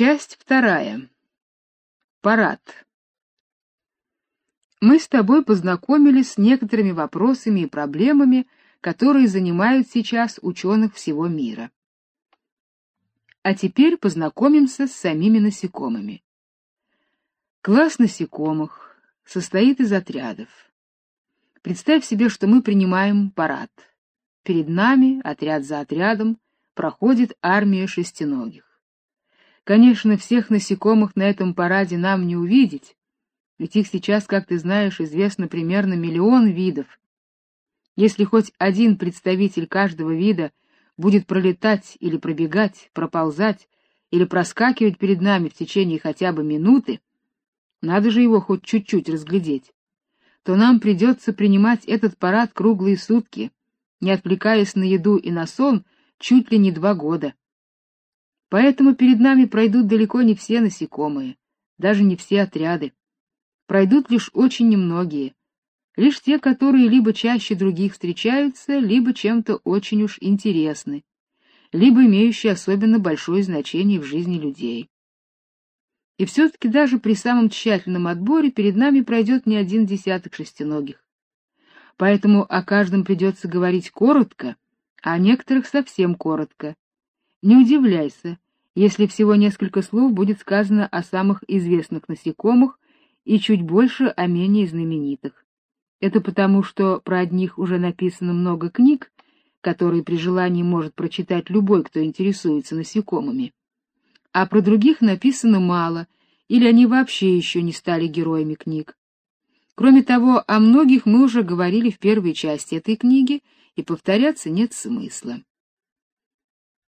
Часть вторая. Парад. Мы с тобой познакомились с некоторыми вопросами и проблемами, которые занимают сейчас ученых всего мира. А теперь познакомимся с самими насекомыми. Класс насекомых состоит из отрядов. Представь себе, что мы принимаем парад. Перед нами, отряд за отрядом, проходит армия шестиногих. Конечно, всех насекомых на этом параде нам не увидеть, ведь их сейчас, как ты знаешь, известно примерно миллион видов. Если хоть один представитель каждого вида будет пролетать или пробегать, проползать или проскакивать перед нами в течение хотя бы минуты, надо же его хоть чуть-чуть разглядеть, то нам придется принимать этот парад круглые сутки, не отвлекаясь на еду и на сон чуть ли не два года. Поэтому перед нами пройдут далеко не все насекомые, даже не все отряды. Пройдут лишь очень немногие, лишь те, которые либо чаще других встречаются, либо чем-то очень уж интересны, либо имеющие особенно большое значение в жизни людей. И все-таки даже при самом тщательном отборе перед нами пройдет не один десяток шестиногих. Поэтому о каждом придется говорить коротко, а о некоторых совсем коротко, не удивляйся, если всего несколько слов будет сказано о самых известных насекомых и чуть больше о менее знаменитых. Это потому, что про одних уже написано много книг, которые при желании может прочитать любой, кто интересуется насекомыми. А про других написано мало, или они вообще еще не стали героями книг. Кроме того, о многих мы уже говорили в первой части этой книги, и повторяться нет смысла.